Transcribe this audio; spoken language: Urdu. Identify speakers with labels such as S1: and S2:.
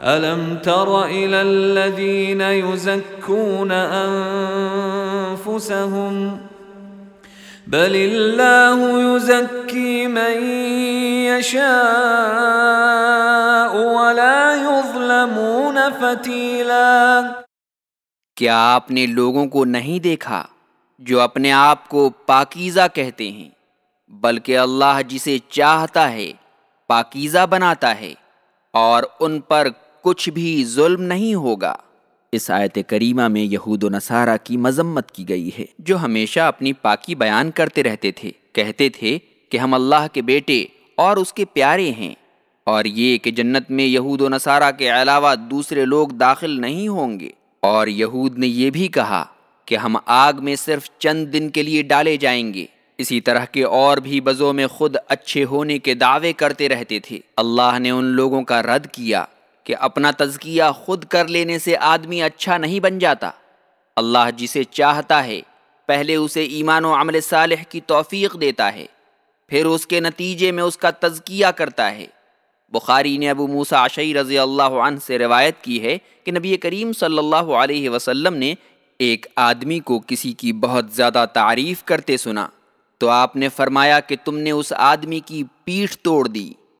S1: ألم تر إلى الذين يزكون أنفسهم بل الله يزكي من يشاء ولا يظلمون فتيلا
S2: کیا آپ نے لوگوں کو نہیں دیکھا جو اپنے آپ کو پاکیزہ کہتے ہیں بلکہ اللہ جسے چاہتا ہے پاکیزہ بناتا ہے اور ان پر کچھ بھی ظلم نہیں ہوگا۔ اس آیت کریمہ میں یہود و نصارہ کی مذمت کی گئی ہے، جو ہمیشہ اپنی پاکی بیان کرتے رہتے تھے۔ کہتے تھے کہ ہم اللہ کے بیٹے اور اس کے پیارے ہیں۔ اور یہ کہ جنت میں یہود و نصارہ کے علاوہ دوسرے لوگ داخل نہیں ہوں گے۔ اور یہود نے یہ بھی کہا کہ ہم آگ میں صرف چند دن کے لیے ڈالے جائیں گے۔ اسی طرح کے اور بھی بزوں میں خود اچھے ہونے کے دعوے کرتے رہتے تھے۔ اللہ نے ان لوگوں کا رد کیا۔ کہ اپنا تزکیہ خود کر لینے سے آدمی اچھا نہیں بن جاتا۔ اللہ جسے چاہتا ہے، پہلے اسے ایمان و عمل صالح کی توفیق دیتا ہے، پھر اس کے نتیجے میں اس کا تزکیہ کرتا ہے۔ بخاری نے ابو موسا عشی رضی اللہ عنہ سے روایت کی ہے کہ نبی کریم صلی اللہ علیہ وسلم نے ایک آدمی کو کسی کی بہت زیادہ تعریف کرتے سنا۔ تو آپ نے فرمایا کہ تم نے اس آدمی کی پیٹھ توڑ دی۔